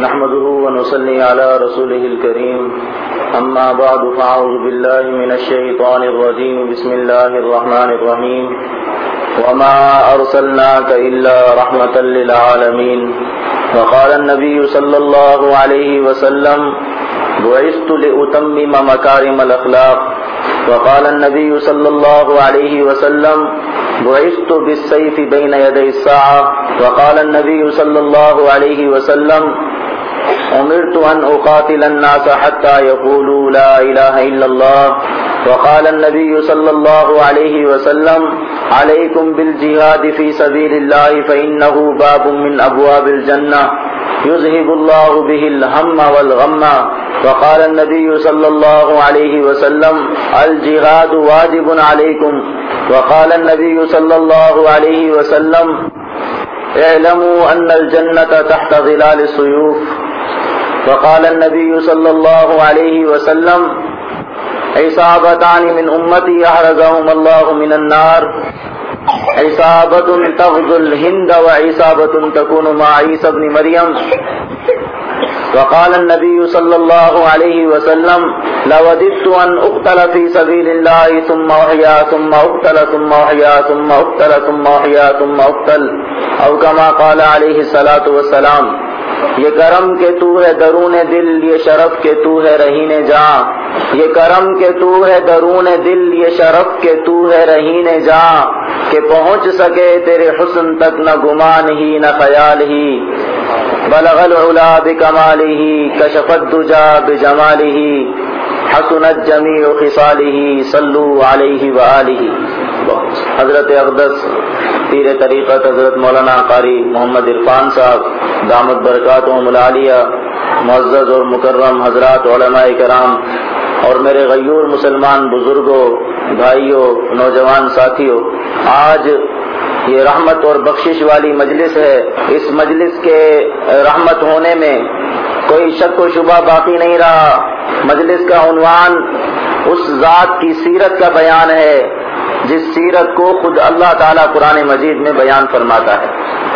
نحمده ونصلي على رسوله الكريم. أما بعد، فأعوذ بالله من الشيطان الرجيم. بسم الله الرحمن الرحيم. وما أرسلناك إلا رحمة للعالمين. وقال النبي صلى الله عليه وسلم، بعثت لأتمم مكارم الأخلاق. وقال النبي صلى الله عليه وسلم، بعثت بالسيف بين يدي الساعة. وقال النبي صلى الله عليه وسلم أمرت أن أقاتل الناس حتى يقولوا لا إله إلا الله. وقال النبي صلى الله عليه وسلم عليكم بالجهاد في سبيل الله فإنه باب من أبواب الجنة. يذهب الله به الهم والغم. وقال النبي صلى الله عليه وسلم الجهاد واجب عليكم. وقال النبي صلى الله عليه وسلم اعلموا أن الجنة تحت ظلال السيوف. وقال النبي صلى الله عليه وسلم، عصابتان من أمتي أحرزهم الله من النار. عصابة تغزو الهند وعصابة تكون مع عيسى بن مريم. وقال النبي صلى الله عليه وسلم، لوددت أن أقتل في سبيل الله، ثم أحيا، ثم أقتل، ثم أحيا، ثم أقتل، ثم أحيا، ثم أقتل. أو كما قال عليه الصلاة والسلام یہ کرم کے تو ہے درون دل، یہ شرف کے تو ہے رہین جا۔ یہ کرم کے تو ہے درون دل، یہ شرف کے تو ہے رہین جا۔ کہ پہنچ سکے تیرے حسن تک نہ گمان ہی، نہ خیال ہی۔ بلغ العلا بکمالہ کشفت دجا بجمالہ حسنت جمیع خصالہ صلو علیہ وآلہ۔ حضرت اقدس پیر طریقت حضرت مولانا قاری محمد عرفان صاحب، دامت برکات و ملالیہ، معزز اور مکرم حضرات علماء کرام، اور میرے غیور مسلمان بزرگوں، بھائیوں، نوجوان ساتھیوں، آج یہ رحمت اور بخشش والی مجلس ہے۔ اس مجلس کے رحمت ہونے میں کوئی شک و شبہ باقی نہیں رہا۔ مجلس کا عنوان اس ذات کی سیرت کا بیان ہے۔ جس سیرت کو خود اللہ تعالیٰ قرآن مجید میں بیان فرماتا ہے۔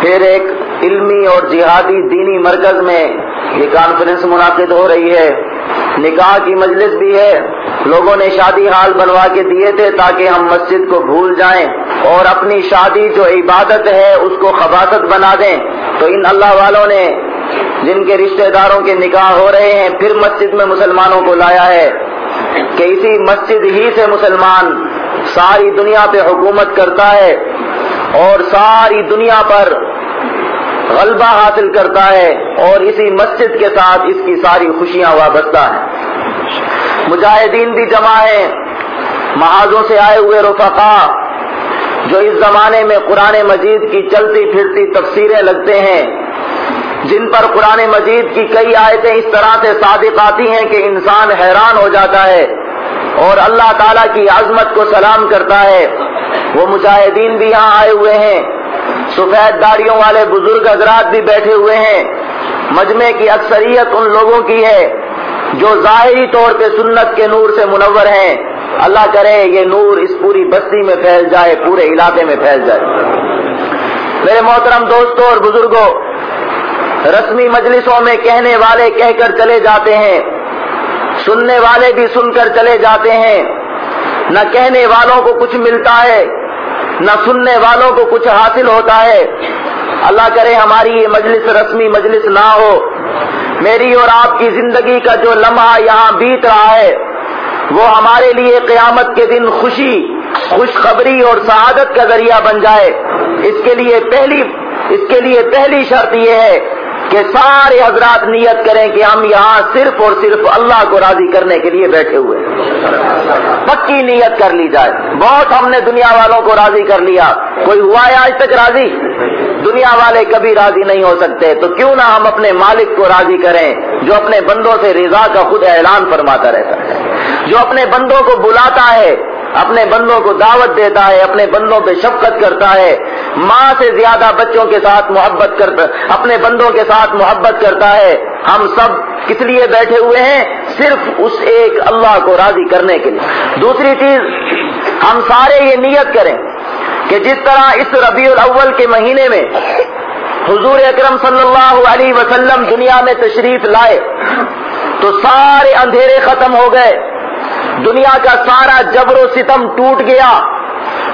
پھر ایک علمی اور جہادی دینی مرکز میں یہ کانفرنس منعقد ہو رہی ہے۔ نکاح کی مجلس بھی ہے۔ لوگوں نے شادی حال بنوا کے دیے تھے تاکہ ہم مسجد کو بھول جائیں اور اپنی شادی جو عبادت ہے اس کو خباست بنا دیں۔ تو ان اللہ والوں نے جن کے رشتہ داروں کے نکاح ہو رہے ہیں، پھر مسجد میں مسلمانوں کو لایا ہے کہ اسی مسجد ہی سے مسلمان ساری دنیا پہ حکومت کرتا ہے اور ساری دنیا پر غلبہ حاصل کرتا ہے اور اسی مسجد کے ساتھ اس کی ساری خوشیاں وابستہ ہیں۔ مجاہدین بھی جمع ہیں۔ محاذوں سے آئے ہوئے رفقا جو اس زمانے میں قرآن مجید کی چلتی پھرتی تفسیریں لگتے ہیں، جن پر قرآن مجید کی کئی آیتیں اس طرح سے صادق آتی ہیں کہ انسان حیران ہو جاتا ہے۔ اور اللہ تعالیٰ کی عظمت کو سلام کرتا ہے۔ وہ مجاہدین بھی یہاں آئے ہوئے ہیں۔ سفید داڑیوں والے بزرگ حضرات بھی بیٹھے ہوئے ہیں۔ مجمع کی اکثریت ان لوگوں کی ہے جو ظاہری طور پہ سنت کے نور سے منور ہیں۔ اللہ کرے یہ نور اس پوری بستی میں پھیل جائے، پورے علاقے میں پھیل جائے۔ میرے محترم دوستوں اور بزرگوں رسمی مجلسوں میں کہنے والے کہہ کر چلے جاتے ہیں۔ سننے والے بھی سن کر چلے جاتے ہیں۔ نہ کہنے والوں کو کچھ ملتا ہے، نہ سننے والوں کو کچھ حاصل ہوتا ہے۔ اللہ کرے ہماری یہ مجلس رسمی مجلس نہ ہو۔ میری اور آپ کی زندگی کا جو لمحہ یہاں بیت رہا ہے، وہ ہمارے لیے قیامت کے دن خوشی، خوشخبری اور سعادت کا ذریعہ بن جائے۔ اس کے لیے پہلی، اس کے لیے پہلی شرط یہ ہے کہ سارے حضرات نیت کریں کہ ہم یہاں صرف اور صرف اللہ کو راضی کرنے کے لیے بیٹھے ہوئے پکی نیت کر لی جائے۔ بہت ہم نے دنیا والوں کو راضی کر لیا۔ کوئی ہوا ہے آج تک راضی؟ دنیا والے کبھی راضی نہیں ہو سکتے۔ تو کیوں نہ ہم اپنے مالک کو راضی کریں جو اپنے بندوں سے رضا کا خود اعلان فرماتا رہتا ہے۔ جو اپنے بندوں کو بلاتا ہے۔ اپنے بندوں کو دعوت دیتا ہے، اپنے بندوں پہ شفقت کرتا ہے۔ ماں سے زیادہ بچوں کے ساتھ محبت کرتا، اپنے بندوں کے ساتھ محبت کرتا ہے۔ ہم سب کس لیے بیٹھے ہوئے ہیں؟ صرف اس ایک اللہ کو راضی کرنے کے لیے۔ دوسری چیز، ہم سارے یہ نیت کریں کہ جس طرح اس ربیع الاول کے مہینے میں حضور اکرم صلی اللہ علیہ وسلم دنیا میں تشریف لائے، تو سارے اندھیرے ختم ہو گئے۔ دنیا کا سارا جبر و ستم ٹوٹ گیا۔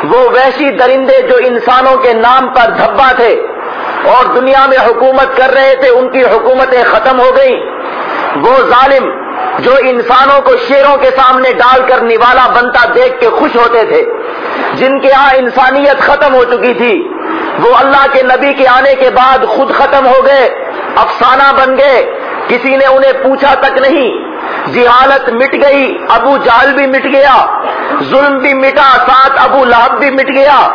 وہ ویشی درندے جو انسانوں کے نام پر دھبا تھے اور دنیا میں حکومت کر رہے تھے، ان کی حکومتیں ختم ہو گئی وہ ظالم جو انسانوں کو شیروں کے سامنے ڈال کر نوالا بنتا دیکھ کے خوش ہوتے تھے، جن کے ہاں انسانیت ختم ہو چکی تھی۔ وہ اللہ کے نبی کے آنے کے بعد خود ختم ہو گئے، افسانہ بن گئے۔ کسی نے انہیں پوچھا تک نہیں جہالت مٹ گئی، ابو جہل بھی مٹ گیا، ظلم بھی مٹا، ساتھ ابو لہب بھی مٹ گیا،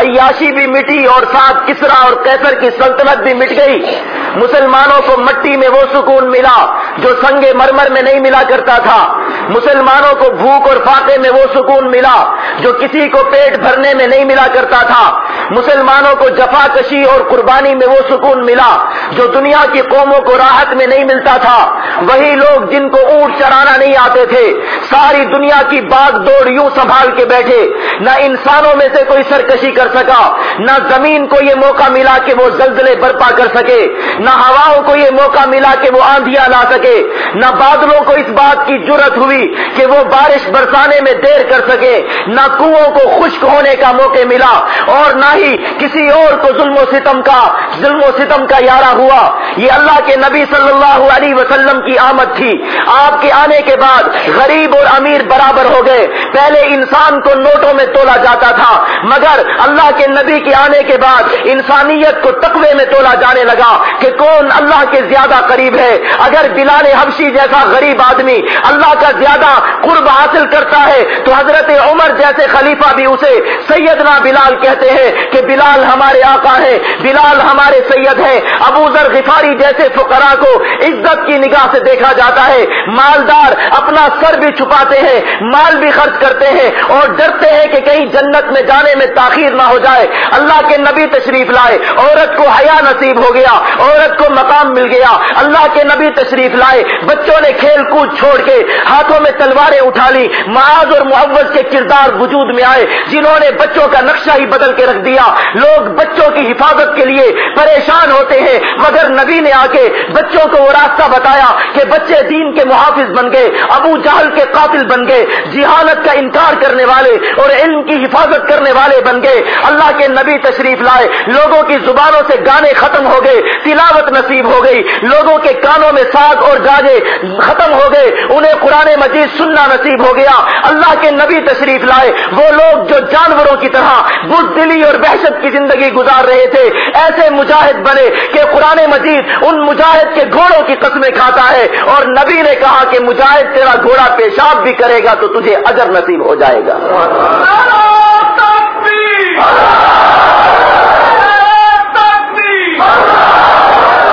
عیاشی بھی مٹی اور ساتھ کسرا اور کیسر کی سلطنت بھی مٹ گئی۔ مسلمانوں کو مٹی میں وہ سکون ملا جو سنگ مرمر میں نہیں ملا کرتا تھا۔ مسلمانوں کو بھوک اور فاقے میں وہ سکون ملا جو کسی کو پیٹ بھرنے میں نہیں ملا کرتا تھا۔ مسلمانوں کو جفا کشی اور قربانی میں وہ سکون ملا جو دنیا کی قوموں کو راحت میں نہیں ملتا تھا۔ وہی لوگ جن کو اونٹ چرانا نہیں آتے تھے۔ ساری دنیا کی باغ دوڑ یوں سنبھال کے بیٹھے۔ نہ انسانوں میں سے کوئی سرکشی کر سکا، نہ زمین کو یہ موقع ملا کہ وہ زلزلے برپا کر سکے، نہ ہواؤں کو یہ موقع ملا کہ وہ آندیاں لا سکے۔ نہ بادلوں کو اس بات کی ضرورت ہوئی کہ وہ بارش برسانے میں دیر کر سکے، نہ کنووں کو خشک ہونے کا موقع ملا اور نہ ہی کسی اور کو ظلم و ستم کا، ظلم و ستم کا یارہ ہوا۔ یہ اللہ کے نبی صلی اللہ علیہ وسلم کی آمد تھی۔ آپ کے آنے کے بعد غریب اور امیر برابر ہو گئے۔ پہلے انسان کو نوٹوں میں تولا جاتا تھا، مگر اللہ کے نبی کے آنے کے بعد انسانیت کو تقوی میں تولا جانے لگا کہ کون اللہ کے زیادہ قریب ہے۔ اگر بلال حبشی جیسا غریب آدمی اللہ کا زیادہ قرب حاصل کرتا ہے تو حضرت عمر جیسے خلیفہ بھی اسے سیدنا بلال کہتے ہیں کہ بلال ہمارے آقا ہے، بلال ہمارے سید ہے۔ ابو ذر غفاری جیسے فقراء کو عزت کی نگاہ سے دیکھا جاتا ہے۔ مالدار اپنا سر بھی چھپاتے ہیں، مال بھی خرچ کرتے ہیں اور ڈرتے ہیں کہ کہیں جنت میں جانے میں تاخیر نہ ہو جائے۔ اللہ کے نبی تشریف لائے، عورت کو حیا نصیب ہو گیا، عورت کو مقام مل گیا۔ اللہ کے نبی تشریف لائے، بچوں نے کھیل کود چھوڑ کے ہاتھوں میں تلواریں اٹھا لی معاذ اور محوض کے کردار وجود میں آئے، جنہوں نے بچوں کا نقشہ ہی بدل کے رکھ دیا۔ لوگ بچوں کی حفاظت کے لیے پریشان ہوتے ہیں، مگر نبی نے آ کے بچوں کو وہ راستہ بتایا کہ بچے دین کے محافظ بن گئے، ابو جہل کے قاتل بن گئے، جہالت کا انکار کرنے والے اور علم کی حفاظت کرنے والے بن گئے۔ اللہ کے نبی تشریف لائے، لوگوں کی زبانوں سے گانے ختم ہو گئے، تلاوت نصیب ہو گئی۔ لوگوں کے کانوں میں ساگ اور گاجے ختم ہو گئے، انہیں قرآن مجید سننا نصیب ہو گیا۔ اللہ کے نبی تشریف لائے۔ وہ لوگ جو جانوروں کی طرح بزدلی اور وحشت کی زندگی گزار رہے تھے، ایسے مجاہد بنے کہ قرآن مجید ان مجاہد کے گھوڑوں کی قسمیں کھاتا ہے۔ اور نبی نے کہا کہ مجاہد تیرا گھوڑا پیشاب بھی کرے گا تو تجھے اجر نصیب ہو جائے گا۔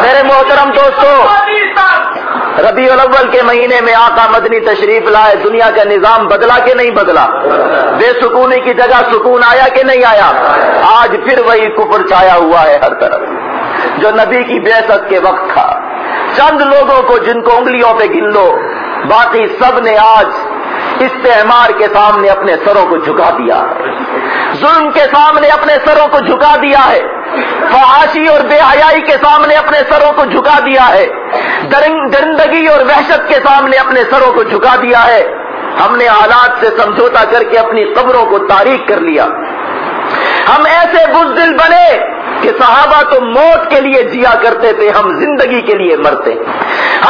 میرے محترم دوستو ربیع الاول کے مہینے میں آقا مدنی تشریف لائے، دنیا کا نظام بدلا کہ نہیں بدلا؟ بے سکونی کی جگہ سکون آیا کہ نہیں آیا؟ آج پھر وہی کفر چھایا ہوا ہے ہر طرف۔ جو نبی کی بے کے وقت تھا۔ چند لوگوں کو جن کو انگلیوں پہ گن لو، باقی سب نے آج استعمار کے سامنے اپنے سروں کو جھکا دیا ہے۔ ظلم کے سامنے اپنے سروں کو جھکا دیا ہے۔ فحاشی اور بے حیائی کے سامنے اپنے سروں کو جھکا دیا ہے۔ درندگی اور وحشت کے سامنے اپنے سروں کو جھکا دیا ہے۔ ہم نے حالات سے سمجھوتا کر کے اپنی قبروں کو تاریخ کر لیا۔ ہم ایسے بزدل بنے کہ صحابہ تو موت کے لیے جیا کرتے تھے، ہم زندگی کے لیے مرتے۔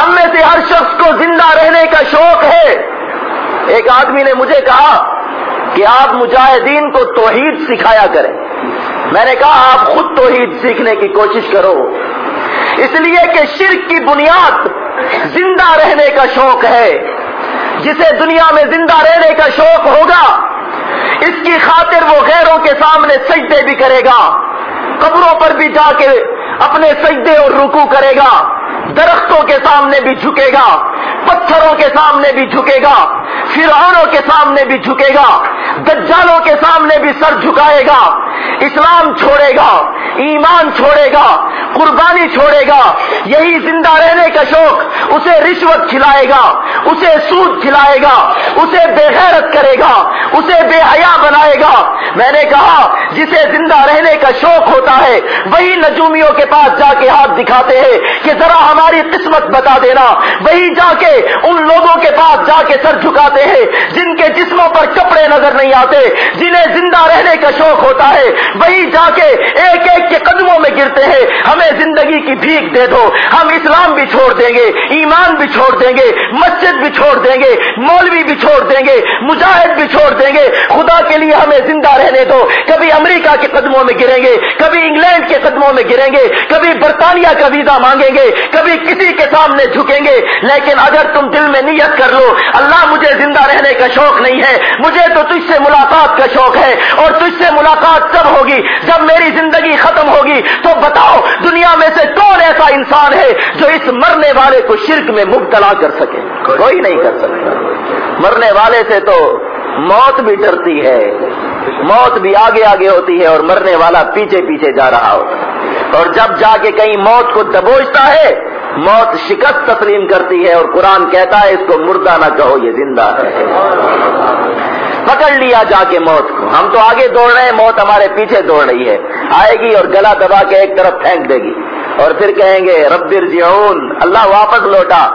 ہم میں سے ہر شخص کو زندہ رہنے کا شوق ہے۔ ایک آدمی نے مجھے کہا کہ آپ مجاہدین کو توحید سکھایا کریں۔ میں نے کہا آپ خود توحید سیکھنے کی کوشش کرو۔ اس لیے کہ شرک کی بنیاد زندہ رہنے کا شوق ہے۔ جسے دنیا میں زندہ رہنے کا شوق ہوگا، اس کی خاطر وہ غیروں کے سامنے سجدے بھی کرے گا۔ قبروں پر بھی جا کے اپنے سجدے اور رکو کرے گا۔ درختوں کے سامنے بھی جھکے گا، پتھروں کے سامنے بھی جھکے گا، فرعونوں کے سامنے بھی جھکے گا، دجالوں کے سامنے بھی سر جھکائے گا، اسلام چھوڑے گا، ایمان چھوڑے گا، قربانی چھوڑے گا، یہی زندہ رہنے کا شوق اسے رشوت کھلائے گا، اسے سود کھلائے گا، اسے بے غیرت کرے گا، اسے بے حیا بنائے گا۔ میں نے کہا، جسے زندہ رہنے کا شوق ہوتا ہے، وہی نجومیوں کے پاس جا کے ہاتھ دکھاتے ہیں کہ ذرا ہماری قسمت بتا دینا۔ وہی جا کے ان لوگوں کے پاس جا کے سر جھکاتے ہیں جن کے جسموں پر کپڑے نظر نہیں آتے، جن جنہیں زندہ رہنے کا شوق ہوتا ہے۔ وہی جا کے ایک ایک کے قدموں میں گرتے ہیں۔ ہمیں زندگی کی بھیک دے دو۔ ہم اسلام بھی چھوڑ دیں گے، ایمان بھی چھوڑ دیں گے، مسجد بھی چھوڑ دیں گے، مولوی بھی چھوڑ دیں گے، مجاہد بھی چھوڑ دیں گے۔ خدا کے لیے ہمیں زندہ رہنے دو۔ کبھی امریکہ کے قدموں میں گریں گے، کبھی انگلینڈ کے قدموں میں گریں گے، کبھی برطانیہ کا ویزا مانگیں گے، کبھی کسی کے سامنے جھکیں گے۔ لیکن اگر تم دل میں نیت کر لو، اللہ مجھے زندہ رہنے کا شوق نہیں ہے، مجھے تو تجھ سے ملاقات کا شوق ہے اور تجھ سے ملاقات تب ہوگی؟ جب میری زندگی ختم ہوگی، تو بتاؤ دنیا میں سے کون ایسا انسان ہے جو اس مرنے والے کو شرک میں مبتلا کر سکے؟ کوئی نہیں کر سکتا۔ مرنے والے سے تو موت بھی ڈرتی ہے، موت بھی آگے آگے ہوتی ہے اور مرنے والا پیچھے پیچھے جا رہا ہوتا ہے۔ اور جب جا کے کہیں موت کو دبوچتا ہے، موت شکست تسلیم کرتی ہے اور قرآن کہتا ہے اس کو مردہ نہ کہو، یہ زندہ ہے۔ پکڑ لیا جا کے موت کو۔ ہم تو آگے دوڑ رہے ہیں، موت ہمارے پیچھے دوڑ رہی ہے۔ آئے گی اور گلا دبا کے ایک طرف پھینک دے گی۔ اور پھر کہیں گے ربر جیون اللہ واپس لوٹا۔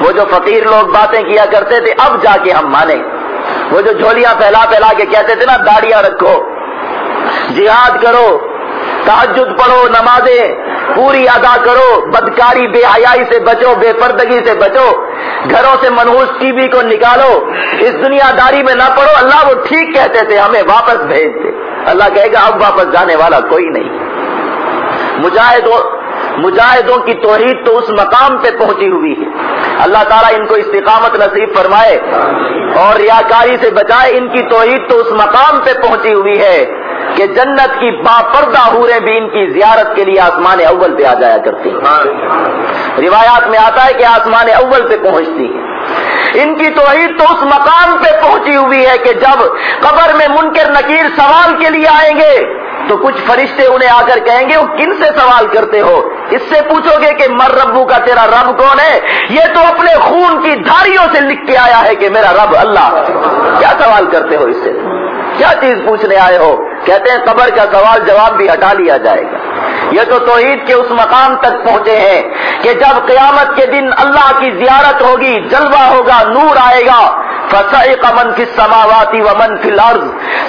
وہ جو فقیر لوگ باتیں کیا کرتے تھے، اب جا کے ہم مانیں۔ وہ جو جھولیاں پھیلا پھیلا کے کہتے تھے، نا، داڑیاں رکھو۔ جہاد کرو تحجد پڑھو، نمازیں پوری ادا کرو، بدکاری، بے حیائی سے بچو، بے پردگی سے بچو۔ گھروں سے منہوس ٹی وی کو نکالو۔ اس دنیا داری میں نہ پڑھو، اللہ وہ ٹھیک کہتے تھے، ہمیں واپس بھیج دے۔ اللہ کہے گا، اب واپس جانے والا کوئی نہیں۔ مجاہدوں مجاہدوں کی توحید تو اس مقام پہ پہنچی ہوئی ہے۔ اللہ تعالیٰ ان کو استقامت نصیب فرمائے اور ریاکاری سے بچائے۔ ان کی توحید تو اس مقام پہ پہنچی ہوئی ہے۔ کہ جنت کی با پردہ ہورے بھی ان کی زیارت کے لیے آسمان اول پہ آ جایا کرتی ہیں۔ روایات میں آتا ہے کہ آسمان اول پہ پہنچتی ہے۔ ان کی توحید تو اس مقام پہ پہنچی ہوئی ہے کہ جب قبر میں منکر نکیر سوال کے لیے آئیں گے تو کچھ فرشتے انہیں آ کر کہیں گے وہ کن سے سوال کرتے ہو؟ اس سے پوچھو گے کہ مر ربو کا تیرا رب کون ہے؟ یہ تو اپنے خون کی دھاریوں سے لکھ کے آیا ہے کہ میرا رب اللہ۔ کیا سوال کرتے ہو اس سے؟ کیا چیز پوچھنے آئے ہو؟ کہتے ہیں قبر کا سوال جواب بھی ہٹا لیا جائے گا۔ یہ تو توحید کے اس مقام تک پہنچے ہیں کہ جب قیامت کے دن اللہ کی زیارت ہوگی، جلوہ ہوگا، نور آئے گا۔ من فی سماواتی و من فی الارض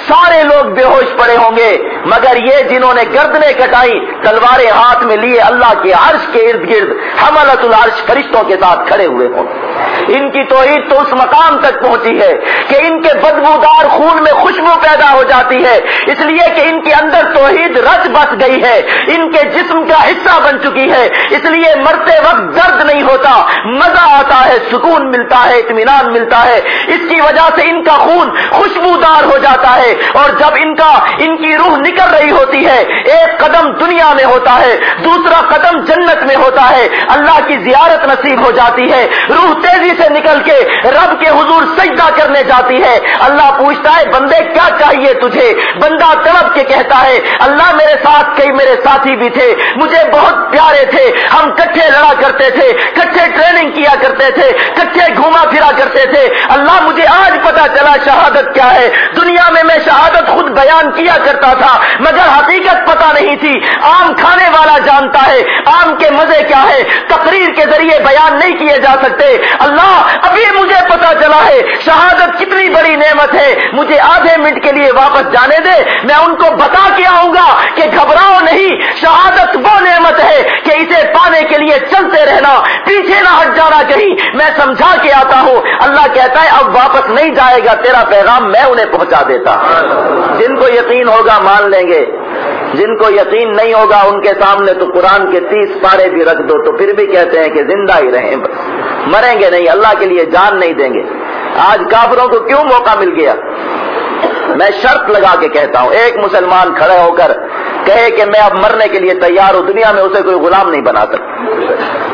سارے لوگ بے ہوش پڑے ہوں گے، مگر یہ جنہوں نے گردنے کٹائی، تلواریں ہاتھ میں لیے اللہ کے عرش کے ارد گرد حملت العرش فرشتوں کے ساتھ کھڑے ہوئے ہوں۔ ان کی توحید تو اس مقام تک پہنچی ہے کہ ان کے بدبودار خون میں خوشبو پیدا ہو جاتی ہے۔ اس لیے کہ ان کے اندر توحید رچ بس گئی ہے، ان کے جسم کا حصہ بن چکی ہے۔ اس لیے مرتے وقت درد نہیں ہوتا، مزہ آتا ہے، سکون ملتا ہے، اطمینان ملتا ہے۔ اس کی وجہ سے ان کا خون خوشبودار ہو جاتا ہے اور جب ان کا ان کی روح نکل رہی ہوتی ہے، ایک قدم دنیا میں ہوتا ہے، دوسرا قدم جنت میں ہوتا ہے، اللہ کی زیارت نصیب ہو جاتی ہے۔ روح تیزی سے نکل کے رب کے حضور سجدہ کرنے جاتی ہے۔ اللہ پوچھتا ہے، بندے، کیا چاہیے تجھے؟ بندہ تڑپ کے کہتا ہے، اللہ میرے ساتھ، کئی میرے ساتھی بھی تھے۔ مجھے بہت پیارے تھے۔ ہم کٹھے لڑا کرتے تھے، کٹھے ٹریننگ کیا کرتے تھے، کٹھے گھوما پھرا کرتے تھے۔ اللہ مجھے آج پتا چلا شہادت کیا ہے۔ دنیا میں میں شہادت خود بیان کیا کرتا تھا، مگر حقیقت پتا نہیں تھی۔ آم کھانے والا جانتا ہے، آم کے مزے کیا ہے۔ تقریر کے ذریعے بیان نہیں کیے جا سکتے۔ اللہ، ابھی مجھے پتا چلا ہے، شہادت کتنی بڑی نعمت ہے۔ مجھے آدھے منٹ کے لیے واپس جانے دے۔ میں ان کو بتا کے آؤں گا کہ گھبراؤ نہیں۔ شہادت وہ نعمت ہے کہ اسے پانے کے لیے چلتے رہنا، پیچھے نہ ہٹ جانا کہیں۔ میں سمجھا کے آتا ہوں۔ اللہ کہتا ہے اب واپس نہیں جائے گا تیرا پیغام میں انہیں پہنچا دیتا۔ جن کو یقین ہوگا مان لیں گے۔ جن کو یقین نہیں ہوگا ان کے سامنے تو قرآن کے تیس پارے بھی رکھ دو تو پھر بھی کہتے ہیں کہ زندہ ہی رہیں بس۔ مریں گے نہیں، اللہ کے لیے جان نہیں دیں گے۔ آج کافروں کو کیوں موقع مل گیا؟ میں شرط لگا کے کہتا ہوں، ایک مسلمان کھڑے ہو کر کہے کہ میں اب مرنے کے لیے تیار ہوں، دنیا میں اسے کوئی غلام نہیں بنا سکتا۔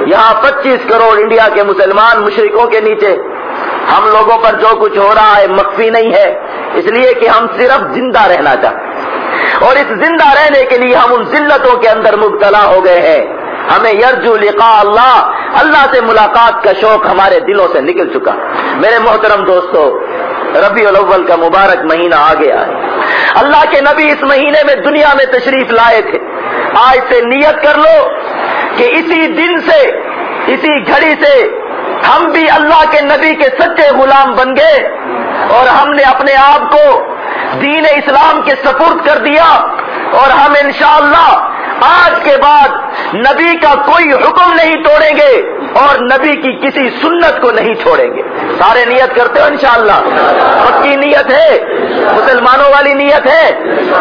یہاں پچیس کروڑ انڈیا کے مسلمان مشرقوں کے نیچے ہم لوگوں پر جو کچھ ہو رہا ہے مخفی نہیں ہے۔ اس لیے کہ ہم صرف زندہ رہنا چاہتے اور اس زندہ رہنے کے لیے ہم ان ذلتوں کے اندر مبتلا ہو گئے ہیں۔ ہمیں یرجو لقاء اللہ۔ اللہ سے ملاقات کا شوق ہمارے دلوں سے نکل چکا۔ میرے محترم دوستو، ربیع الاول کا مبارک مہینہ آ گیا ہے۔ اللہ کے نبی اس مہینے میں دنیا میں تشریف لائے تھے۔ آج سے نیت کر لو کہ اسی دن سے، اسی گھڑی سے ہم بھی اللہ کے نبی کے سچے غلام بن گئے اور ہم نے اپنے آپ کو دین اسلام کے سپرد کر دیا اور ہم انشاءاللہ آج کے بعد نبی کا کوئی حکم نہیں توڑیں گے اور نبی کی کسی سنت کو نہیں چھوڑیں گے۔ سارے نیت کرتے ہو انشاءاللہ۔ پکی نیت ہے۔ مسلمانوں والی نیت ہے۔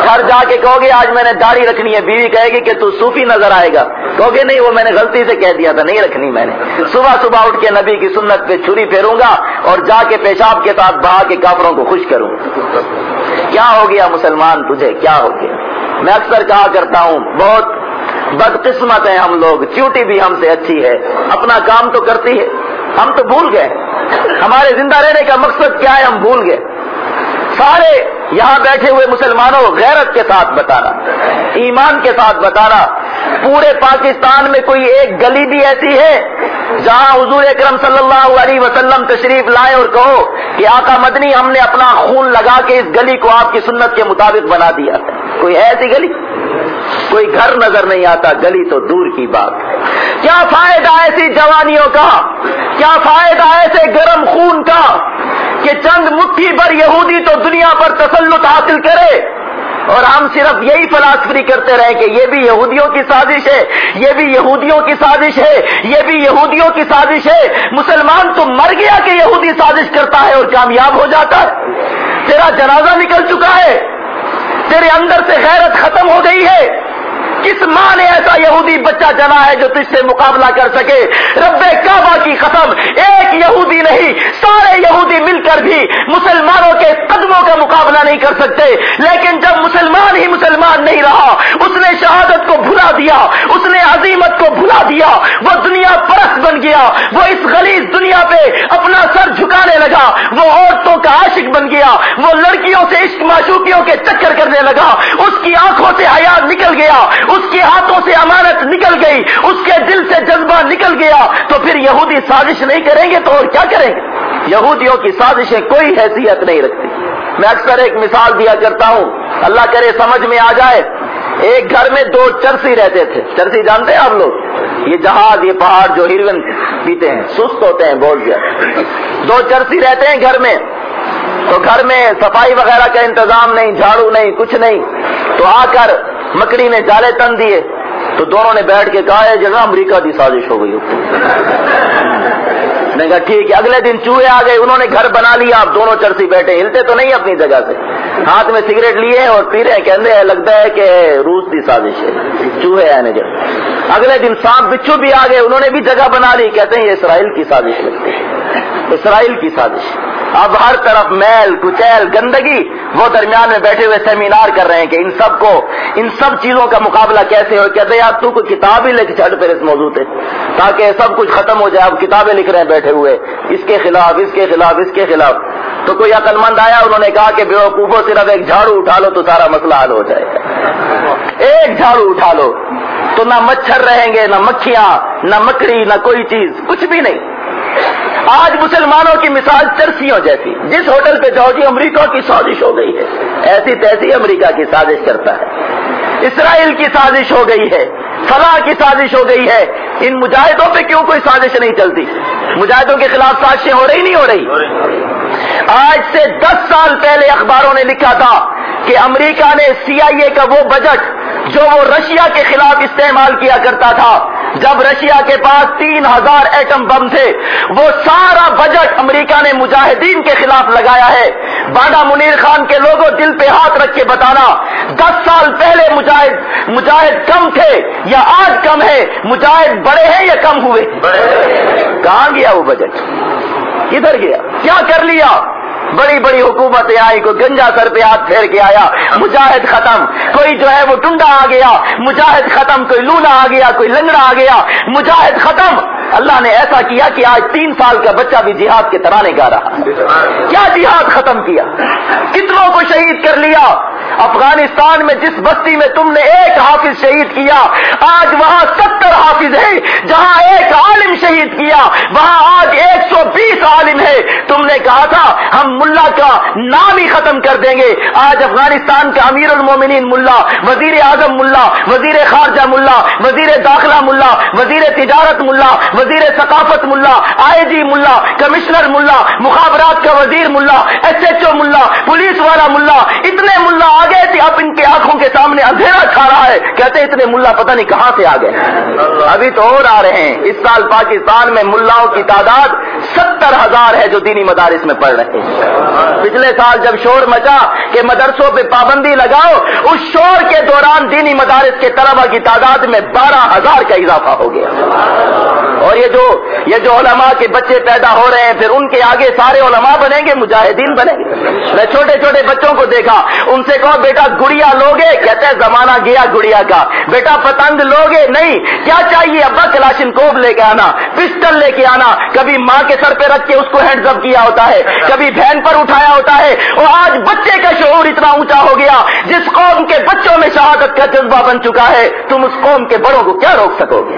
گھر جا کے کہو گے، آج میں نے داڑھی رکھنی ہے۔ بیوی کہے گی کہ تو صوفی نظر آئے گا۔ کہو گے، نہیں، وہ میں نے غلطی سے کہہ دیا تھا، نہیں رکھنی میں نے۔ صبح صبح اٹھ کے نبی کی سنت پہ چھری پھیروں گا اور جا کے پیشاب کے ساتھ بہا کے کافروں کو خوش کروں۔ کیا ہو گیا مسلمان تجھے؟ کیا ہو گیا؟ میں اکثر کہا کرتا ہوں، بہت بدقسمت ہیں ہم لوگ چیوٹی بھی ہم سے اچھی ہے، اپنا کام تو کرتی ہے۔ ہم تو بھول گئے۔ ہمارے زندہ رہنے کا مقصد کیا ہے، ہم بھول گئے۔ سارے یہاں بیٹھے ہوئے مسلمانوں، غیرت کے ساتھ بتانا، ایمان کے ساتھ بتانا۔ پورے پاکستان میں کوئی ایک گلی بھی ایسی ہے، جہاں حضور اکرم صلی اللہ علیہ وسلم تشریف لائے اور کہو کہ آقا مدنی ہم نے اپنا خون لگا کے اس گلی کو آپ کی سنت کے مطابق بنا دیا۔ کوئی ہے ایسی گلی؟ کوئی گھر نظر نہیں آتا، گلی تو دور کی بات کیا فائدہ ایسی جوانیوں کا؟ کیا فائدہ ایسے گرم خون کا کہ چند مٹھی پر یہودی تو دنیا پر تسلط حاصل کرے؟ اور ہم صرف یہی فلاسفری کرتے رہے کہ یہ بھی یہودیوں کی سازش ہے، یہ بھی یہودیوں کی سازش ہے، یہ بھی یہودیوں کی سازش ہے۔ مسلمان تو مر گیا کہ یہودی سازش کرتا ہے اور کامیاب ہو جاتا ہے۔ تیرا جنازہ نکل چکا ہے۔ تیرے اندر سے غیرت ختم ہو گئی ہے۔ کس ماں نے ایسا یہودی بچہ جنا ہے جو تجھ سے مقابلہ کر سکے؟ رب کعبہ کی ختم ایک یہودی نہیں، سارے یہودی مل کر بھی مسلمانوں کے قدموں کا مقابلہ نہیں کر سکتے۔ لیکن جب مسلمان ہی مسلمان نہیں رہا، اس نے شہادت کو بھلا دیا، اس نے عظیمت کو بھلا دیا، وہ دنیا پرست بن گیا، وہ اس غلیظ دنیا پہ اپنا سر جھکانے لگا، وہ عورتوں کا عاشق بن گیا، وہ لڑکیوں سے عشق معشوقیوں کے چکر کرنے لگا، اس کی آنکھوں سے حیا نکل گیا اس کے ہاتھوں سے امانت نکل گئی، اس کے دل سے جذبہ نکل گیا، تو پھر یہودی سازش نہیں کریں گے تو اور کیا کریں گے؟ یہودیوں کی سازشیں کوئی حیثیت نہیں رکھتی۔ میں اکثر ایک مثال دیا کرتا ہوں۔ اللہ کرے سمجھ میں آ جائے، ایک گھر میں دو چرسی رہتے تھے۔ چرسی جانتے ہیں آپ لوگ؟ یہ جہاز، یہ پہاڑ جو ہیروین پیتے ہیں، سست ہوتے ہیں، بول گیا۔ دو چرسی رہتے ہیں گھر میں۔ تو گھر میں صفائی وغیرہ کا انتظام نہیں، جھاڑو نہیں، کچھ نہیں۔ تو آ کر مکڑی نے جالے تن دیے تو دونوں نے بیٹھ کے کہا ہے جگہ امریکہ کی سازش ہو گئی۔ میں کہا، ٹھیک ہے، اگلے دن چوہے آ گئے، انہوں نے گھر بنا لیا، آپ دونوں چرسی بیٹھے، ہلتے تو نہیں اپنی جگہ سے۔ ہاتھ میں سگریٹ لیے اور پی رہے کہتے ہیں، لگتا ہے کہ روس کی سازش ہے۔ چوہے آنے جب۔ اگلے دن سانپ بچھو بھی آ گئے، انہوں نے بھی جگہ بنا لی، کہتے ہیں، یہ اسرائیل کی سازش لگتی ہے۔ اسرائیل کی سازش۔ اب ہر طرف میل، کچیل، گندگی، وہ درمیان میں بیٹھے ہوئے سیمینار کر رہے ہیں کہ ان سب کو، ان سب چیزوں کا مقابلہ کیسے ہو؟ کہتے ہیں آپ تو کوئی کتاب ہی لکھ چھٹ پھر اس موضوع پہ۔ تاکہ سب کچھ ختم ہو جائے، اب کتابیں لکھ رہے ہیں بیٹھے ہوئے۔ اس کے خلاف، اس کے خلاف، اس کے خلاف۔ تو کوئی عقل مند آیا، انہوں نے کہا کہ بے صرف ایک جھاڑو اٹھا لو تو سارا مسئلہ حل ہو جائے گا۔ ایک جھاڑو اٹھا لو تو نہ مچھر رہیں گے، نہ مکھیاں، نہ مکڑی، نہ کوئی چیز، کچھ بھی نہیں۔ آج مسلمانوں کی مثال چرسیوں جیسی۔ جس ہوٹل پہ جاؤ جی امریکہ کی سازش ہو گئی ہے۔ ایسی تیسی امریکہ کی سازش کرتا ہے۔ اسرائیل کی سازش ہو گئی ہے۔ فلاح کی سازش ہو گئی ہے۔ ان مجاہدوں پہ کیوں کوئی سازش نہیں چلتی؟ مجاہدوں کے خلاف سازشیں ہو رہی نہیں ہو رہی؟ آج سے دس سال پہلے اخباروں نے لکھا تھا کہ امریکہ نے سی آئی اے کا وہ بجٹ جو وہ رشیا کے خلاف استعمال کیا کرتا تھا جب رشیا کے پاس تین ہزار ایٹم بم تھے وہ سارا بجٹ امریکہ نے مجاہدین کے خلاف لگایا ہے۔ باڈا منیر خان کے لوگوں دل پہ ہاتھ رکھ کے بتانا دس سال پہلے مجاہد مجاہد کم تھے یا آج کم ہے مجاہد بڑے ہیں یا کم ہوئے؟ کہاں گیا وہ بجٹ؟ کدھر گیا؟ کیا کر لیا؟ بڑی بڑی حکومتیں آئی کوئی گنجا سر پہ ہاتھ پھیر کے آیا، مجاہد ختم، کوئی جو ہے وہ ٹنڈا آ گیا، مجاہد ختم، کوئی لونا آ گیا، کوئی لنگڑا آ گیا، مجاہد ختم۔ اللہ نے ایسا کیا کہ آج تین سال کا بچہ بھی جہاد کے ترانے گا رہا کیا جہاد ختم کیا؟ کتنوں کو شہید کر لیا؟ افغانستان میں جس بستی میں تم نے ایک حافظ شہید کیا، آج وہاں ستر حافظ ہے جہاں ایک عالم شہید کیا، وہاں آج ایک سو بیس عالم ہے تم نے کہا تھا، ہم ملا کا نام ہی ختم کر دیں گے۔ آج افغانستان کا امیر المومنین ملا، وزیر اعظم ملا، وزیر خارجہ ملا، وزیر داخلہ ملا، وزیر تجارت ملا وزیر ثقافت ملا آئی جی ملا کمشنر ملا مخابرات کا وزیر ملا ایس ایچ او ملا پولیس والا ملا اتنے ملا آ گئے تھے اب ان کے آنکھوں کے سامنے اندھیرا کھا رہا ہے۔ کہتے اتنے ملا پتہ نہیں کہاں سے آ گئے ابھی تو اور آ رہے ہیں۔ اس سال پاکستان میں ملاؤں کی تعداد ستر ہزار ہے جو دینی مدارس میں پڑھ رہے ہیں۔ پچھلے سال جب شور مچا کہ مدرسوں پہ پابندی لگاؤ اس شور کے دوران دینی مدارس کے طلبا کی تعداد میں بارہ ہزار کا اضافہ ہو گیا۔ اور یہ جو یہ جو علماء کے بچے پیدا ہو رہے ہیں، پھر ان کے آگے سارے علماء بنیں گے، مجاہدین بنیں گے۔ میں چھوٹے چھوٹے بچوں کو دیکھا، ان سے کہو، بیٹا، گڑیا لوگے؟ کہتے ہیں، زمانہ گیا گڑیا کا۔ بیٹا، پتنگ لوگے؟ نہیں۔ کیا چاہیے؟ ابا کلاشن کوب لے کے آنا، پسٹل لے کے آنا۔ کبھی ماں کے سر پہ رکھ کے اس کو ہینڈ اپ کیا ہوتا ہے، کبھی بہن پر اٹھایا ہوتا ہے۔ اور آج بچے کا شعور اتنا اونچا ہو گیا، جس قوم کے بچوں میں شہادت کا جذبہ بن چکا ہے، تم اس قوم کے بڑوں کو کیا روک سکو گے؟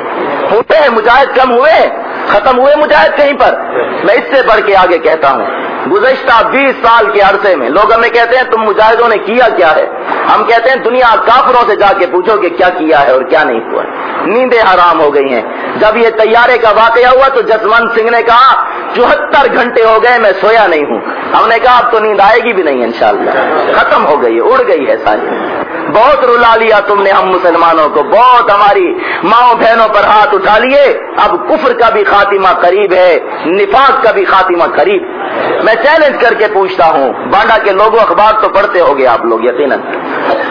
ہوتے ہیں، مجاہد کم ہوئے، ختم ہوئے مجاہد کہیں پر۔ میں اس سے بڑھ کے آگے کہتا ہوں۔ گزشتہ بیس سال کے عرصے میں لوگ ہمیں کہتے ہیں، تم مجاہدوں نے کیا کیا ہے؟ ہم کہتے ہیں، دنیا کافروں سے جا کے پوچھو کہ کیا کیا ہے اور کیا نہیں ہوا۔ نیندیں حرام ہو گئی ہیں۔ جب یہ تیارے کا واقعہ ہوا تو جسونت سنگھ نے کہا، چوہتر گھنٹے ہو گئے، میں سویا نہیں ہوں۔ ہم نے کہا، اب تو نیند آئے گی بھی نہیں انشاءاللہ۔ ختم ہو گئی اڑ گئی ہے ساری۔ بہت رلا لیا تم نے ہم مسلمانوں کو۔ بہت ہماری ماؤں بہنوں پر ہاتھ اٹھا لیے۔ اب کفر کا بھی خاتمہ قریب ہے، نفاق کا بھی خاتمہ قریب۔ میں چیلنج کر کے پوچھتا ہوں، بانڈا کے لوگوں اخبار تو پڑھتے ہو گے آپ لوگ، یقیناً۔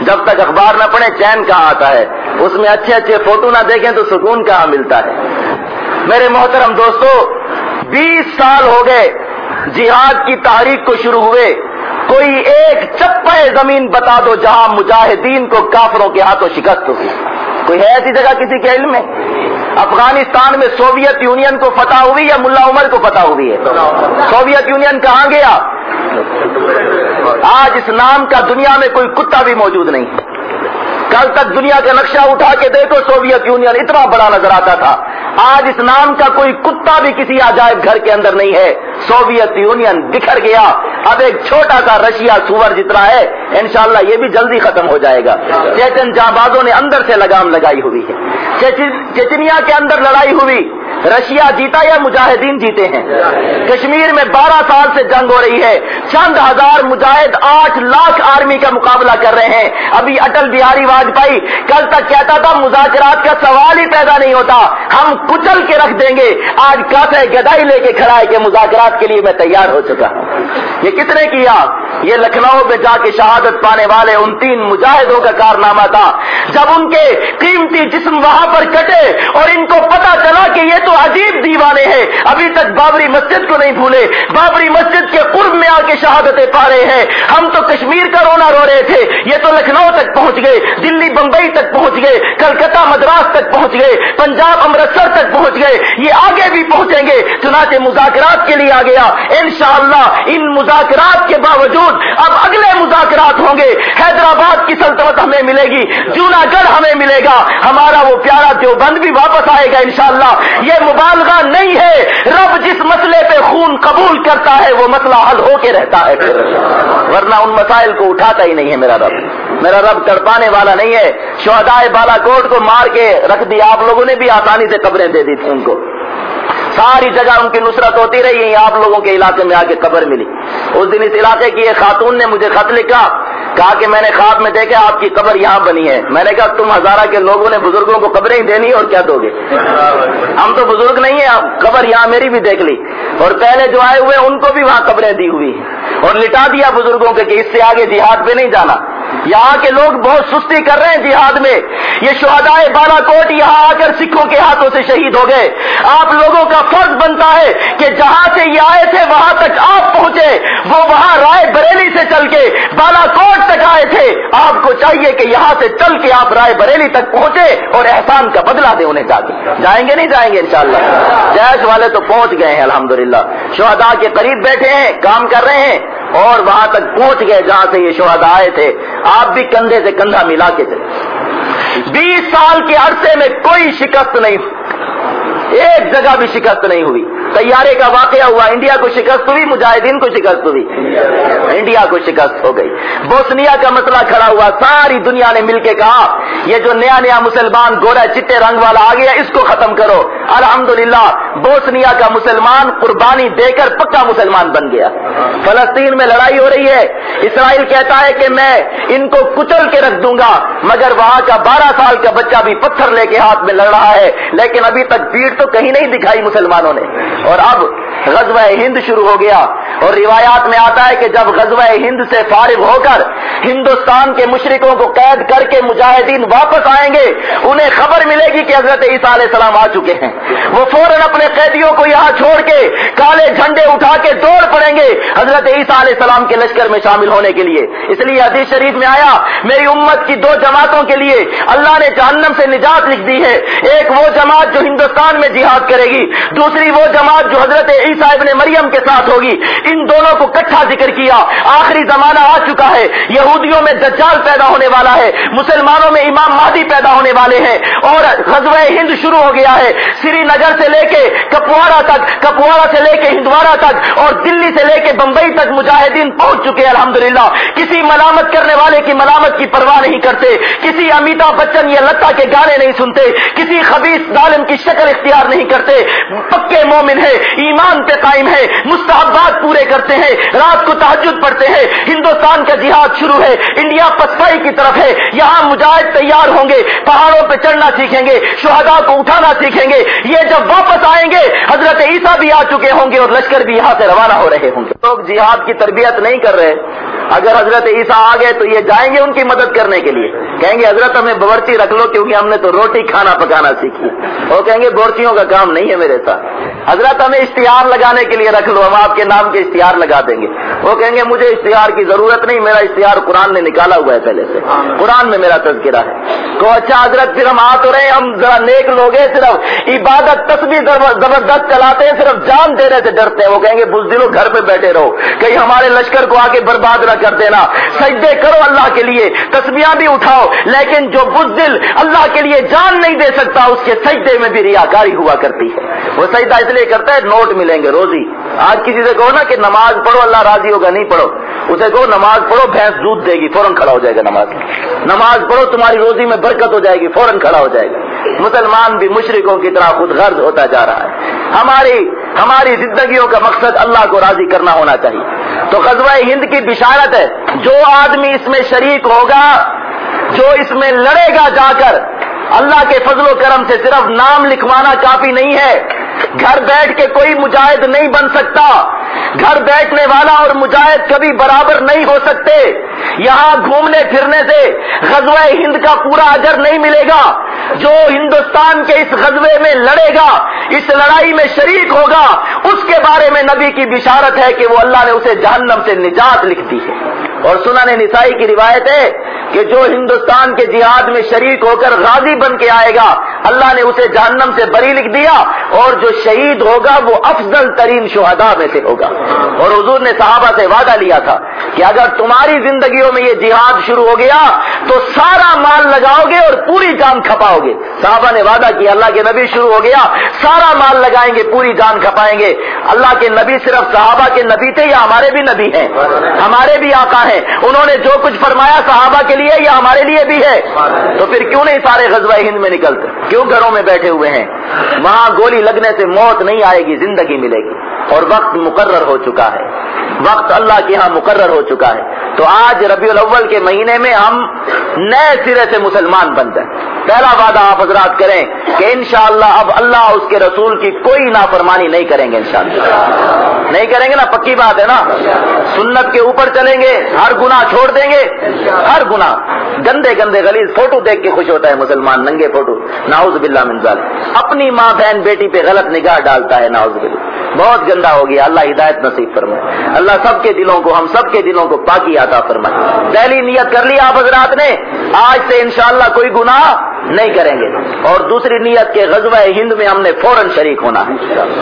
جب تک اخبار نہ پڑھے چین کہاں آتا ہے؟ اس میں اچھے اچھے فوٹو نہ دیکھیں تو سکون کہاں ملتا ہے؟ میرے محترم دوستو، بیس سال ہو گئے جہاد کی تاریخ کو شروع ہوئے۔ کوئی ایک چپے زمین بتا دو جہاں مجاہدین کو کافروں کے ہاتھوں شکست ہوئی کوئی ہے ایسی جگہ کسی کے علم میں؟ افغانستان میں سوویت یونین کو فتح ہوئی یا ملا عمر کو فتح ہوئی ہے؟ سوویت یونین کہاں گیا؟ آج اس نام کا دنیا میں کوئی کتا بھی موجود نہیں۔ کل تک دنیا کا نقشہ اٹھا کے دیکھو، سوویت یونین اتنا بڑا نظر آتا تھا۔ آج اس نام کا کوئی کتا بھی کسی عجائب گھر کے اندر نہیں ہے۔ سوویت یونین بکھر گیا۔ اب ایک چھوٹا سا رشیا سور جتنا ہے، انشاءاللہ یہ بھی جلدی ختم ہو جائے گا۔ چیچن جابازوں نے اندر سے لگام لگائی ہوئی ہے۔ چیچنیا کے اندر لڑائی ہوئی۔ رشیا جیتا یا مجاہدین جیتے ہیں؟ کشمیر میں بارہ سال سے جنگ ہو رہی ہے، چند ہزار مجاہد آٹھ لاکھ آرمی کا مقابلہ کر رہے ہیں۔ ابھی اٹل بہاری واجپئی کل تک کہتا تھا، مذاکرات کا سوال ہی پیدا نہیں ہوتا۔ ہم کچل کے رکھ دیں گے۔ آج کاسے گدائی لے کے کھڑا ہے کہ مذاکرات کے لیے میں تیار ہو چکا ہوں۔ یہ کس نے کیا؟ یہ لکھنؤ میں جا کے شہادت پانے والے ان تین مجاہدوں کا کارنامہ تھا۔ جب ان کے قیمتی جسم وہاں پر کٹے اور ان کو پتا چلا کہ یہ تو عجیب دیوانے ہیں۔ ابھی تک بابری مسجد کو نہیں بھولے۔ بابری مسجد کے قرب میں آ کے شہادتیں پا رہے ہیں۔ ہم تو کشمیر کا رونا رو رہے تھے۔ یہ تو لکھنؤ تک پہنچ گئے، دلی بمبئی تک پہنچ گئے، کلکتہ مدراس تک پہنچ گئے، پنجاب امرتسر تک پہنچ گئے۔ یہ آگے بھی پہنچیں گے۔ چنانچہ مذاکرات کے لیے آ گیا۔ انشاءاللہ ان مذاکرات کے باوجود اب اگلے مذاکرات ہوں گے۔ حیدرآباد کی سلطنت ہمیں ملے گی جونا گڑھ ہمیں ملے گا۔ ہمارا وہ پیارا دیوبند بھی واپس آئے گا انشاءاللہ۔ یہ مبالغہ نہیں ہے۔ رب جس مسئلے پہ خون قبول کرتا ہے، وہ مسئلہ حل ہو کے رہتا ہے۔ پھر ورنہ ان مسائل کو اٹھاتا ہی نہیں ہے میرا رب۔ میرا رب تڑپانے والا نہیں ہے۔ شہدائے بالا کوٹ کو مار کے رکھ دیا، آپ لوگوں نے بھی آسانی سے قبریں دے دی تھی ان کو۔ ساری جگہ ان کی نصرت ہوتی رہی آپ لوگوں کے علاقے میں آ کے قبر ملی۔ اس دن اس علاقے کی ایک خاتون نے مجھے خط لکھا کہا کہ میں نے خواب میں دیکھا آپ کی قبر یہاں بنی ہے۔ میں نے کہا تم ہزارہ کے لوگوں نے بزرگوں کو قبریں ہی دینی اور کیا دو گے؟ ہم تو بزرگ نہیں ہیں، آپ قبر یہاں میری بھی دیکھ لی۔ اور پہلے جو آئے ہوئے ان کو بھی وہاں قبریں دی ہوئی اور لٹا دیا بزرگوں کے کہ اس سے آگے جہاد پہ نہیں جانا۔ یہاں کے لوگ بہت سستی کر رہے ہیں جہاد میں۔ یہ شہدائے بالا کوٹ یہاں آ کر سکھوں کے ہاتھوں سے شہید ہو گئے۔ آپ لوگوں کا فرض بنتا ہے کہ جہاں سے یہ آئے تھے، وہاں تک آپ پہنچے۔ وہ وہاں رائے بریلی سے چل کے بالا کوٹ تک آئے تھے۔ آپ کو چاہیے کہ یہاں سے چل کے آپ رائے بریلی تک پہنچے اور احسان کا بدلہ دے انہیں جا کے۔ جائیں گے نہیں جائیں گے انشاءاللہ؟ جیش والے تو پہنچ گئے ہیں، الحمدللہ۔ شہدا کے قریب بیٹھے ہیں، کام کر رہے ہیں اور وہاں تک پہنچ گئے جہاں سے یہ شہدا آئے تھے۔ آپ بھی کندھے سے کندھا ملا کے چلے بیس سال کے عرصے میں کوئی شکست نہیں۔ ایک جگہ بھی شکست نہیں ہوئی۔ طیارے کا واقعہ ہوا، انڈیا کو شکست ہوئی، مجاہدین کو شکست ہوئی۔ انڈیا کو شکست ہو گئی۔ بوسنیا کا مسئلہ کھڑا ہوا، ساری دنیا نے مل کے کہا، یہ جو نیا نیا مسلمان گورا چٹے رنگ والا آ گیا، اس کو ختم کرو۔ الحمدللہ، بوسنیا کا مسلمان قربانی دے کر پکا مسلمان بن گیا۔ فلسطین میں لڑائی ہو رہی ہے۔ اسرائیل کہتا ہے کہ میں ان کو کچل کے رکھ دوں گا، مگر وہاں کا بارہ سال کا بچہ بھی پتھر لے کے ہاتھ میں لڑ رہا ہے، لیکن ابھی تک پیڑ تو کہیں نہیں دکھائی مسلمانوں نے۔ اور اب غزوہ ہند شروع ہو گیا۔ اور روایات میں آتا ہے کہ جب غزوہ ہند سے فارغ ہو کر ہندوستان کے مشرقوں کو قید کر کے مجاہدین واپس آئیں گے، انہیں خبر ملے گی کہ حضرت عیسیٰ علیہ السلام آ چکے ہیں۔ وہ فوراً اپنے قیدیوں کو یہاں چھوڑ کے کالے جھنڈے اٹھا کے دوڑ پڑیں گے حضرت عیسیٰ علیہ السلام کے لشکر میں شامل ہونے کے لیے۔ اس لیے حدیث شریف میں آیا، میری امت کی دو جماعتوں کے لیے اللہ نے جہنم سے نجات لکھ دی ہے۔ ایک وہ جماعت جو ہندوستان میں جہاد کرے گی۔ دوسری وہ جماعت جو حضرت عیسیٰ ابن مریم کے ساتھ ہوگی۔ ان دونوں کو کٹھا ذکر کیا۔ آخری زمانہ آ چکا ہے۔ یہودیوں میں دجال پیدا ہونے والا ہے۔ مسلمانوں میں امام مہدی پیدا ہونے والے ہیں۔ اور غزوہ ہند شروع ہو گیا ہے۔ سری نگر سے لے کے کپوارا تک کپوارا سے لے کے ہندوارا تک اور دلی سے لے کے بمبئی تک مجاہدین پہنچ چکے الحمدللہ۔ کسی ملامت کرنے والے کی ملامت کی پرواہ نہیں کرتے۔ کسی امیتابھ بچن یا لتا کے گانے نہیں سنتے۔ کسی خبیص ظالم کی شکل اختیار نہیں کرتے۔ پکے مومن ہے ایمان پہ قائم ہے مستحبات پورے کرتے ہیں، رات کو تحجد پڑھتے ہیں۔ ہندوستان کا جہاد شروع ہے، انڈیا پسپائی کی طرف ہے۔ یہاں مجاہد تیار ہوں گے، پہاڑوں پہ چڑھنا سیکھیں گے شہدا کو اٹھانا سیکھیں گے۔ یہ جب واپس آئیں گے، حضرت عیسیٰ بھی آ چکے ہوں گے اور لشکر بھی یہاں سے روانہ ہو رہے ہوں گے۔ لوگ جہاد کی تربیت نہیں کر رہے۔ اگر حضرت عیسیٰ آ گئے تو یہ جائیں گے ان کی مدد کرنے کے لیے۔ کہیں گے، حضرت ہمیں باورچی رکھ لو کیونکہ ہم نے تو روٹی کھانا پکانا سیکھی۔ وہ کہیں گے بورچیوں کا کام نہیں ہے میرے ساتھ۔ حضرت ہمیں اشتہار لگانے کے لیے رکھ لو، ہم آپ کے نام کے اشتہار لگا دیں گے۔ وہ کہیں گے، مجھے اشتہار کی ضرورت نہیں، میرا اشتہار قرآن نے نکالا ہوا ہے پہلے سے۔ قرآن میں میرا تذکرہ ہے۔ تو اچھا حضرت، پھر ہم آ تو رہے، ہم ذرا نیک لوگ ہیں، صرف عبادت تصویر زبردست چلاتے ہیں، صرف جان دینے سے ڈرتے ہیں۔ وہ کہیں گے، بزدلو گھر پہ بیٹھے رہو۔ کہیں ہمارے لشکر کو آگے برباد نہ کر دینا۔ سجدے کرو اللہ کے لیے تصویاں بھی اٹھاؤ، لیکن جو بزدل اللہ کے لیے جان نہیں دے سکتا، اس کے سجدے میں بھی ریاکاری ہوا کرتی ہے۔ وہ سجدہ اس لیے کرتا ہے، نوٹ ملیں گے روزی۔ آج کسی سے کہو نا کہ نماز پڑھو، اللہ راضی ہوگا، نہیں پڑھو۔ اسے کہو نماز پڑھو، بھینس دودھ دے گی، فوراً کھڑا ہو جائے گا نماز۔ نماز پڑھو، تمہاری روزی میں برکت ہو جائے گی، فوراً کھڑا ہو جائے گا۔ مسلمان بھی مشرقوں کی طرح خود غرض ہوتا جا رہا ہے۔ ہماری ہماری زندگیوں کا مقصد اللہ کو راضی کرنا ہونا چاہیے۔ تو غزوہ ہند کی بشارت ہے، جو آدمی اس میں شریک ہوگا، جو اس میں لڑے گا جا کر، اللہ کے فضل و کرم سے صرف نام لکھوانا کافی نہیں ہے۔ گھر بیٹھ کے کوئی مجاہد نہیں بن سکتا۔ گھر بیٹھنے والا اور مجاہد کبھی برابر نہیں ہو سکتے۔ یہاں گھومنے پھرنے سے غزوہ ہند کا پورا اجر نہیں ملے گا۔ جو ہندوستان کے اس غزوے میں لڑے گا، اس لڑائی میں شریک ہوگا، اس کے بارے میں نبی کی بشارت ہے کہ وہ اللہ نے اسے جہنم سے نجات لکھ دی ہے۔ اور سنا نے نسائی کی روایت ہے کہ جو ہندوستان کے جہاد میں شریک ہو کر غازی بن کے آئے گا، اللہ نے اسے جہنم سے بری لکھ دیا اور جو شہید ہوگا وہ افضل ترین شہداء میں سے ہوگا۔ اور حضور نے صحابہ سے وعدہ لیا تھا کہ اگر تمہاری زندگیوں میں یہ جہاد شروع ہو گیا تو سارا مال لگاؤ گے اور پوری جان کھپاؤ گے۔ صحابہ نے وعدہ کیا، اللہ کے نبی شروع ہو گیا، سارا مال لگائیں گے، پوری جان کھپائیں گے۔ اللہ کے نبی صرف صحابہ کے نبی تھے یا ہمارے بھی نبی ہیں؟ ہمارے بھی آقا ہیں انہوں نے جو کچھ فرمایا صحابہ کے لیے یا ہمارے لیے بھی ہے۔ تو پھر کیوں نہیں سارے غزوہ ہند میں نکلتے؟ کیوں گھروں میں بیٹھے ہوئے ہیں؟ وہاں گولی لگنے سے موت نہیں آئے گی، زندگی ملے گی۔ اور وقت مقرر ہو چکا ہے۔ وقت اللہ کے ہاں مقرر ہو چکا ہے۔ تو آج ربیع الاول کے مہینے میں ہم نئے سرے سے مسلمان بن جائیں۔ پہلا وعدہ آپ حضرات کریں کہ انشاءاللہ اب اللہ اس کے رسول کی کوئی نافرمانی نہیں کریں گے انشاءاللہ۔ نہیں کریں گے نا، پکی بات ہے نا۔ سنت کے اوپر چلیں گے، ہر گناہ چھوڑ دیں گے۔ ہر گناہ۔ گندے گندے گلیز فوٹو دیکھ کے خوش ہوتا ہے مسلمان، ننگے فوٹو۔ ناؤز باللہ من ذالک۔ اپنی ماں بہن بیٹی پہ غلط نگاہ ڈالتا ہے ناؤز باللہ۔ بہت گندا ہو گیا۔ اللہ ہدایت نصیب فرمائے۔ اللہ سب کے دلوں کو، ہم سب کے دلوں کو پاکی عطا فرمائے۔ پہلی نیت کر لی آپ حضرات نے۔ آج سے انشاءاللہ کوئی گناہ نہیں کریں گے۔ اور دوسری نیت کے غزوہ ہند میں ہم نے فوراً شریک ہونا ہے۔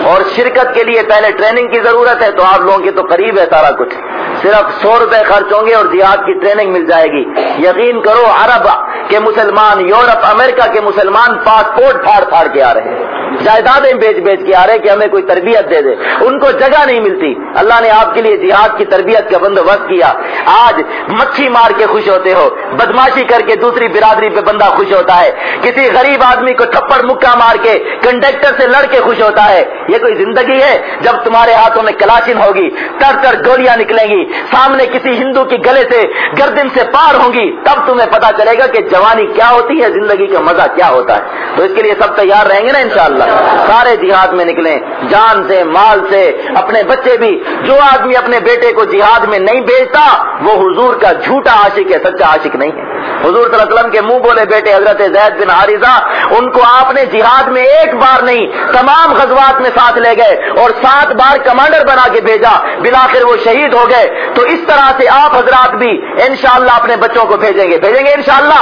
اور شرکت کے لیے پہلے ٹریننگ کی ضرورت ہے تو آپ لوگوں کی تو قریب ہے سارا کچھ۔ صرف سو روپے خرچ ہوں گے اور جہاد کی ٹریننگ مل جائے گی۔ یقین کرو عرب کے مسلمان، یورپ، امریکہ کے مسلمان پاسپورٹ پھاڑ پھاڑ کے آ رہے ہیں۔ جائیدادیں بیچ بیچ کے آ رہے کہ ہمیں کوئی تربیت دے دے۔ ان کو جگہ نہیں ملتی۔ اللہ نے آپ کے لیے جہاد کی تربیت کا بندوبست کیا۔ آج مچھی مار کے خوش ہوتے ہو، بدماشی کر کے دوسری برادری پہ بندہ خوش ہوتا ہے۔ کسی غریب آدمی کو تھپڑ مکہ مار کے کنڈکٹر سے لڑ کے خوش ہوتا ہے۔ یہ کوئی زندگی ہے جب تمہارے ہاتھوں میں کلاشن ہوگی، تر تر گولیاں نکلیں گی، سامنے کسی ہندو کی گلے سے گردن سے پار ہوں گی، تب تمہیں پتا چلے گا کہ جوانی کیا ہوتی ہے، زندگی کا مزہ کیا ہوتا ہے۔ تو اس کے لیے سب تیار رہیں گے نا انشاءاللہ۔ سارے جہاد میں نکلیں. جان سے، مال سے، اپنے بچے بھی. جو آدمی اپنے بیٹے کو جہاد میں نہیں بھیجتا، وہ حضور کا جھوٹا عاشق ہے، سچا عاشق نہیں ہے. حضور صلی اللہ علیہ وسلم کے منہ بولے بیٹے حضرت زید بن حارثہ، ان کو آپ نے جہاد میں ایک بار نہیں، تمام غزوات میں ساتھ لے گئے اور سات بار کمانڈر بنا کے بھیجا. بلاخر وہ شہید ہو گئے. تو اس طرح سے آپ حضرات بھی انشاءاللہ اپنے بچوں کو بھیجیں گے. بھیجیں گے انشاءاللہ؟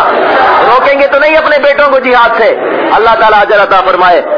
روکیں گے تو نہیں اپنے بیٹوں کو جہاد سے؟ اللہ تعالیٰ عطا فرمائے.